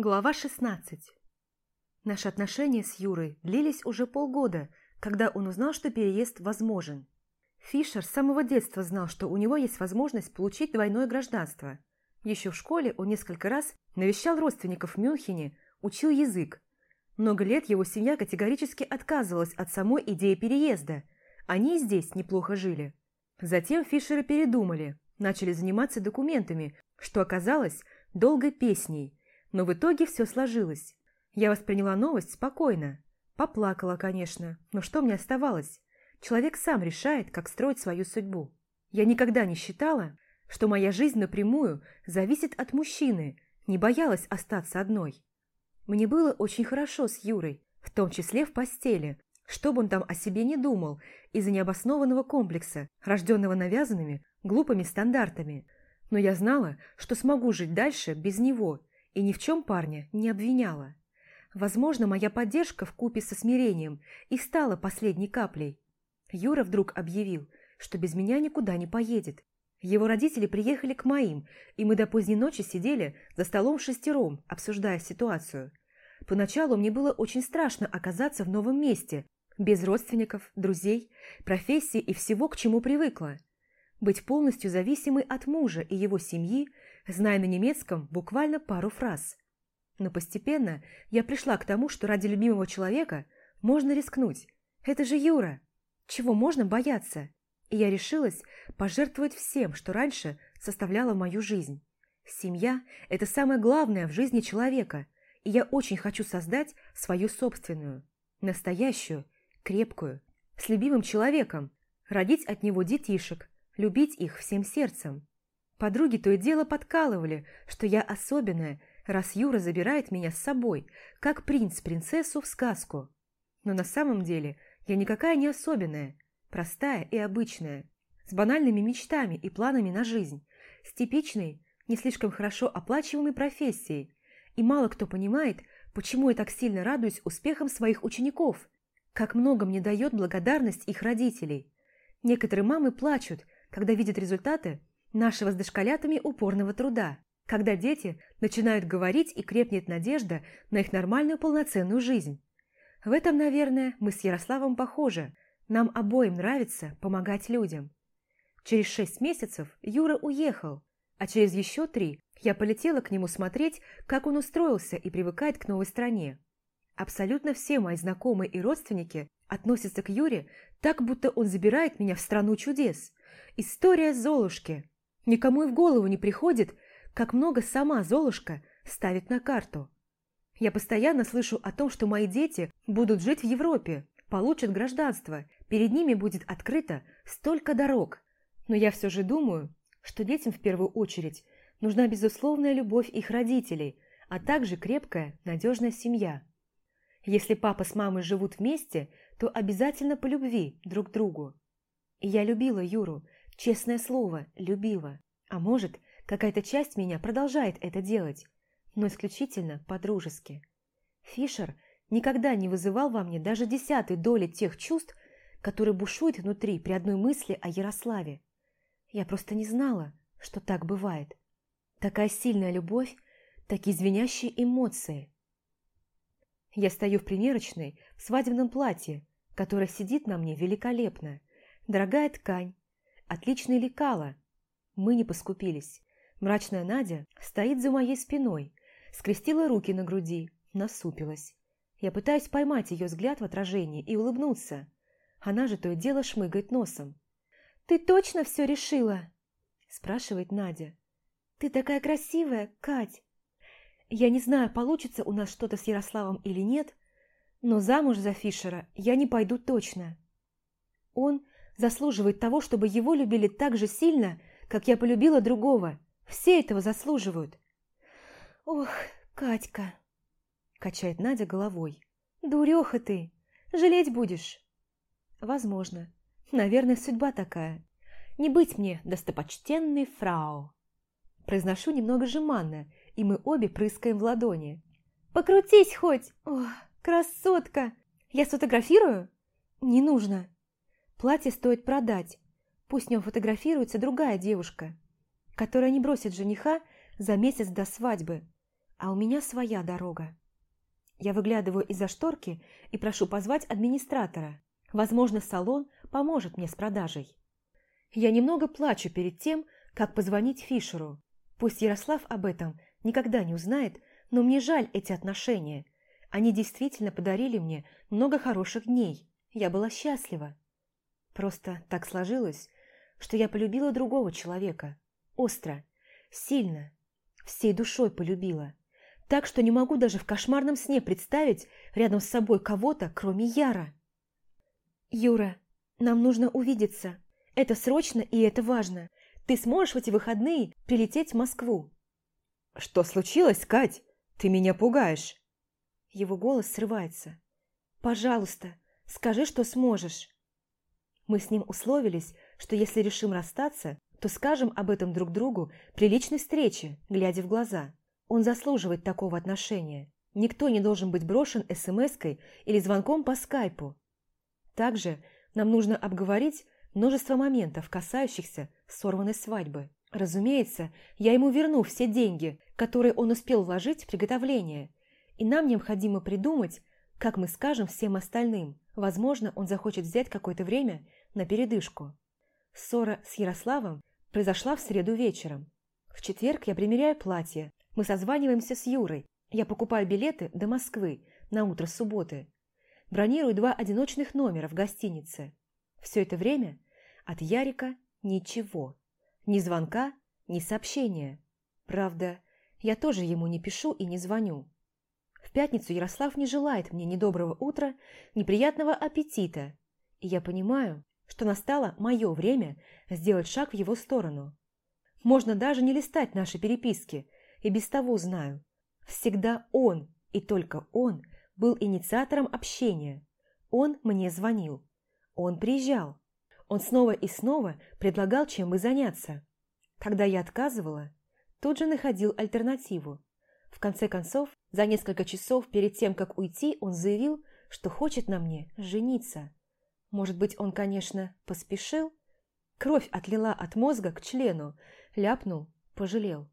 Глава 16 Наши отношения с Юрой длились уже полгода, когда он узнал, что переезд возможен. Фишер с самого детства знал, что у него есть возможность получить двойное гражданство. Еще в школе он несколько раз навещал родственников в Мюнхене, учил язык. Много лет его семья категорически отказывалась от самой идеи переезда. Они здесь неплохо жили. Затем Фишеры передумали, начали заниматься документами, что оказалось долгой песней. Но в итоге все сложилось. Я восприняла новость спокойно. Поплакала, конечно, но что мне оставалось? Человек сам решает, как строить свою судьбу. Я никогда не считала, что моя жизнь напрямую зависит от мужчины, не боялась остаться одной. Мне было очень хорошо с Юрой, в том числе в постели, что бы он там о себе не думал из-за необоснованного комплекса, рожденного навязанными, глупыми стандартами. Но я знала, что смогу жить дальше без него и ни в чем парня не обвиняла. Возможно, моя поддержка в купе со смирением и стала последней каплей. Юра вдруг объявил, что без меня никуда не поедет. Его родители приехали к моим, и мы до поздней ночи сидели за столом шестером, обсуждая ситуацию. Поначалу мне было очень страшно оказаться в новом месте, без родственников, друзей, профессии и всего, к чему привыкла. Быть полностью зависимой от мужа и его семьи, зная на немецком буквально пару фраз. Но постепенно я пришла к тому, что ради любимого человека можно рискнуть. Это же Юра. Чего можно бояться? И я решилась пожертвовать всем, что раньше составляло мою жизнь. Семья – это самое главное в жизни человека, и я очень хочу создать свою собственную, настоящую, крепкую, с любимым человеком, родить от него детишек, любить их всем сердцем. Подруги то и дело подкалывали, что я особенная, раз Юра забирает меня с собой, как принц принцессу в сказку. Но на самом деле я никакая не особенная, простая и обычная, с банальными мечтами и планами на жизнь, с типичной, не слишком хорошо оплачиваемой профессией. И мало кто понимает, почему я так сильно радуюсь успехам своих учеников, как много мне дает благодарность их родителей. Некоторые мамы плачут, когда видят результаты нашего с дошколятами упорного труда когда дети начинают говорить и крепнет надежда на их нормальную полноценную жизнь. В этом, наверное, мы с Ярославом похожи. Нам обоим нравится помогать людям. Через шесть месяцев Юра уехал, а через еще три я полетела к нему смотреть, как он устроился и привыкает к новой стране. Абсолютно все мои знакомые и родственники относятся к Юре так, будто он забирает меня в страну чудес. История Золушки. Никому и в голову не приходит, как много сама Золушка ставит на карту. Я постоянно слышу о том, что мои дети будут жить в Европе, получат гражданство, перед ними будет открыто столько дорог. Но я все же думаю, что детям в первую очередь нужна безусловная любовь их родителей, а также крепкая, надежная семья. Если папа с мамой живут вместе, то обязательно по любви друг к другу. Я любила Юру, честное слово, любила. А может, Какая-то часть меня продолжает это делать, но исключительно по-дружески. Фишер никогда не вызывал во мне даже десятой доли тех чувств, которые бушуют внутри при одной мысли о Ярославе. Я просто не знала, что так бывает. Такая сильная любовь, такие звенящие эмоции. Я стою в примерочной в свадебном платье, которое сидит на мне великолепно. Дорогая ткань, отличное лекало. Мы не поскупились. Мрачная Надя стоит за моей спиной, скрестила руки на груди, насупилась. Я пытаюсь поймать ее взгляд в отражении и улыбнуться. Она же то и дело шмыгает носом. «Ты точно все решила?» спрашивает Надя. «Ты такая красивая, Кать!» Я не знаю, получится у нас что-то с Ярославом или нет, но замуж за Фишера я не пойду точно. Он заслуживает того, чтобы его любили так же сильно, как я полюбила другого, все этого заслуживают. Ох, Катька, качает Надя головой. Дуреха ты, жалеть будешь. Возможно. Наверное, судьба такая. Не быть мне достопочтенной фрау. Произношу немного жеманно, и мы обе прыскаем в ладони. Покрутись хоть! Ох, красотка! Я сфотографирую? Не нужно. Платье стоит продать. Пусть в нем фотографируется другая девушка которая не бросит жениха за месяц до свадьбы. а у меня своя дорога. Я выглядываю из-за шторки и прошу позвать администратора. Возможно, салон поможет мне с продажей. Я немного плачу перед тем, как позвонить Фишеру. Пусть Ярослав об этом никогда не узнает, но мне жаль эти отношения. Они действительно подарили мне много хороших дней. Я была счастлива. Просто так сложилось, что я полюбила другого человека. Остро, сильно, всей душой полюбила. Так что не могу даже в кошмарном сне представить рядом с собой кого-то, кроме Яра. «Юра, нам нужно увидеться. Это срочно и это важно. Ты сможешь в эти выходные прилететь в Москву?» «Что случилось, Кать? Ты меня пугаешь!» Его голос срывается. «Пожалуйста, скажи, что сможешь». Мы с ним условились, что если решим расстаться, то скажем об этом друг другу при личной встрече, глядя в глаза. Он заслуживает такого отношения. Никто не должен быть брошен смс-кой или звонком по скайпу. Также нам нужно обговорить множество моментов, касающихся сорванной свадьбы. Разумеется, я ему верну все деньги, которые он успел вложить в приготовление, и нам необходимо придумать, как мы скажем всем остальным. Возможно, он захочет взять какое-то время на передышку. Ссора с Ярославом произошла в среду вечером. В четверг я примеряю платье. Мы созваниваемся с Юрой. Я покупаю билеты до Москвы на утро субботы. Бронирую два одиночных номера в гостинице. Все это время от Ярика ничего. Ни звонка, ни сообщения. Правда, я тоже ему не пишу и не звоню. В пятницу Ярослав не желает мне ни доброго утра, ни приятного аппетита. И я понимаю, что настало мое время сделать шаг в его сторону. Можно даже не листать наши переписки, и без того знаю. Всегда он, и только он, был инициатором общения. Он мне звонил. Он приезжал. Он снова и снова предлагал чем бы заняться. Когда я отказывала, тут же находил альтернативу. В конце концов, за несколько часов перед тем, как уйти, он заявил, что хочет на мне жениться. Может быть, он, конечно, поспешил? Кровь отлила от мозга к члену, ляпнул, пожалел.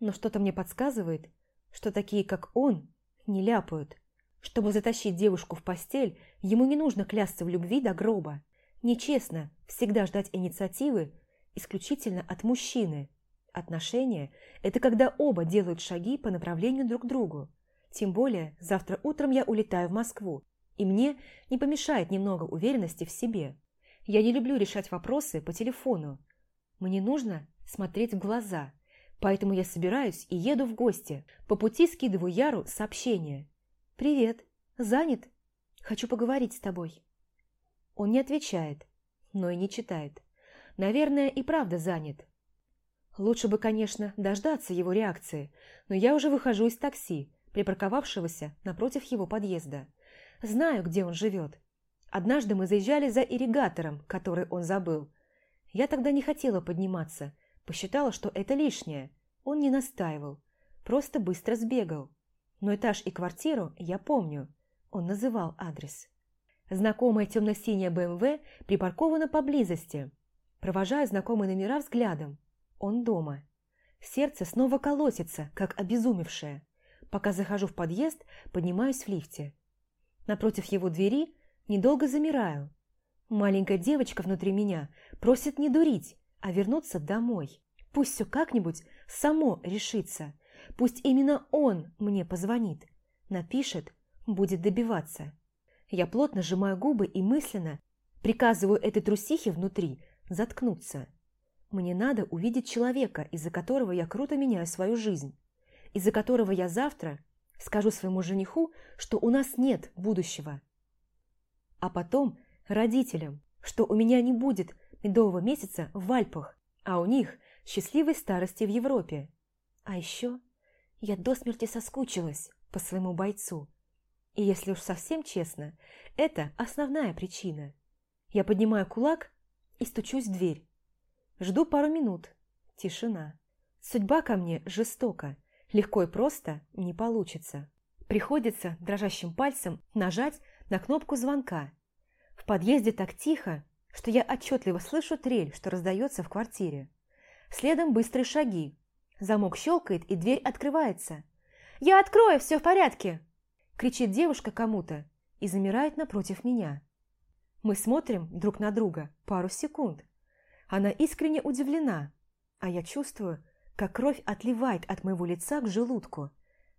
Но что-то мне подсказывает, что такие, как он, не ляпают. Чтобы затащить девушку в постель, ему не нужно клясться в любви до гроба. Нечестно всегда ждать инициативы исключительно от мужчины. Отношения – это когда оба делают шаги по направлению друг к другу. Тем более, завтра утром я улетаю в Москву, и мне не помешает немного уверенности в себе. Я не люблю решать вопросы по телефону. Мне нужно смотреть в глаза, поэтому я собираюсь и еду в гости. По пути скидываю Яру сообщение. «Привет. Занят? Хочу поговорить с тобой». Он не отвечает, но и не читает. Наверное, и правда занят. Лучше бы, конечно, дождаться его реакции, но я уже выхожу из такси, припарковавшегося напротив его подъезда. Знаю, где он живет. Однажды мы заезжали за ирригатором, который он забыл. Я тогда не хотела подниматься, посчитала, что это лишнее. Он не настаивал, просто быстро сбегал. Но этаж и квартиру я помню. Он называл адрес. Знакомая темно-синяя БМВ припаркована поблизости. Провожаю знакомые номера взглядом. Он дома. Сердце снова колотится, как обезумевшее. Пока захожу в подъезд, поднимаюсь в лифте. Напротив его двери недолго замираю. Маленькая девочка внутри меня просит не дурить, а вернуться домой. Пусть все как-нибудь само решится. Пусть именно он мне позвонит. Напишет, будет добиваться. Я плотно сжимаю губы и мысленно приказываю этой трусихе внутри заткнуться. Мне надо увидеть человека, из-за которого я круто меняю свою жизнь, из-за которого я завтра скажу своему жениху, что у нас нет будущего. А потом родителям, что у меня не будет медового месяца в Альпах, а у них счастливой старости в Европе. А еще я до смерти соскучилась по своему бойцу. И если уж совсем честно, это основная причина. Я поднимаю кулак и стучусь в дверь. Жду пару минут. Тишина. Судьба ко мне жестока. Легко и просто не получится. Приходится дрожащим пальцем нажать на кнопку звонка. В подъезде так тихо, что я отчетливо слышу трель, что раздается в квартире. Следом быстрые шаги. Замок щелкает, и дверь открывается. Я открою, все в порядке!» Кричит девушка кому-то и замирает напротив меня. Мы смотрим друг на друга пару секунд. Она искренне удивлена, а я чувствую, как кровь отливает от моего лица к желудку.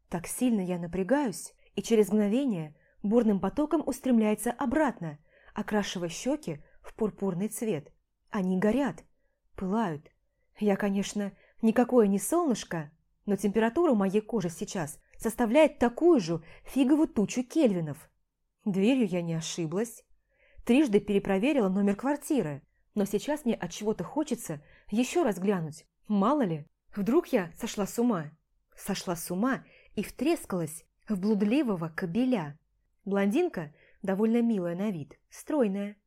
Так сильно я напрягаюсь, и через мгновение бурным потоком устремляется обратно, окрашивая щеки в пурпурный цвет. Они горят, пылают. Я, конечно, никакое не солнышко, но температура моей кожи сейчас составляет такую же фиговую тучу кельвинов. Дверью я не ошиблась. Трижды перепроверила номер квартиры, но сейчас мне от чего-то хочется еще раз глянуть. Мало ли, вдруг я сошла с ума. Сошла с ума и втрескалась в блудливого кобеля. Блондинка довольно милая на вид, стройная.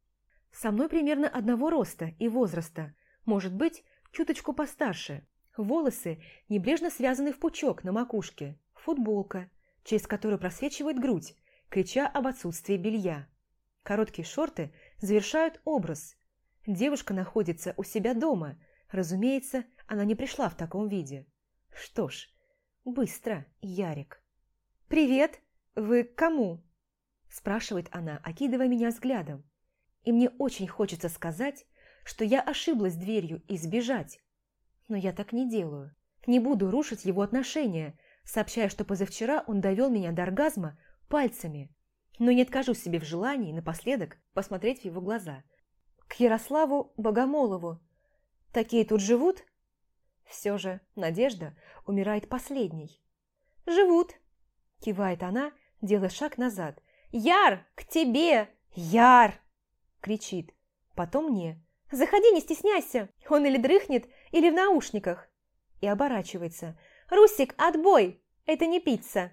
Со мной примерно одного роста и возраста, может быть, чуточку постарше. Волосы небрежно связаны в пучок на макушке, футболка, через которую просвечивает грудь, крича об отсутствии белья. Короткие шорты завершают образ. Девушка находится у себя дома. Разумеется, она не пришла в таком виде. Что ж, быстро, Ярик. «Привет! Вы к кому?» спрашивает она, окидывая меня взглядом. И мне очень хочется сказать, что я ошиблась дверью и сбежать. Но я так не делаю. Не буду рушить его отношения, сообщая, что позавчера он довел меня до оргазма пальцами. Но не откажу себе в желании напоследок посмотреть в его глаза. Ярославу Богомолову. Такие тут живут? Все же Надежда умирает последней. «Живут!» – кивает она, делая шаг назад. «Яр, к тебе! Яр!» – кричит. Потом мне. «Заходи, не стесняйся! Он или дрыхнет, или в наушниках!» И оборачивается. «Русик, отбой! Это не пицца!»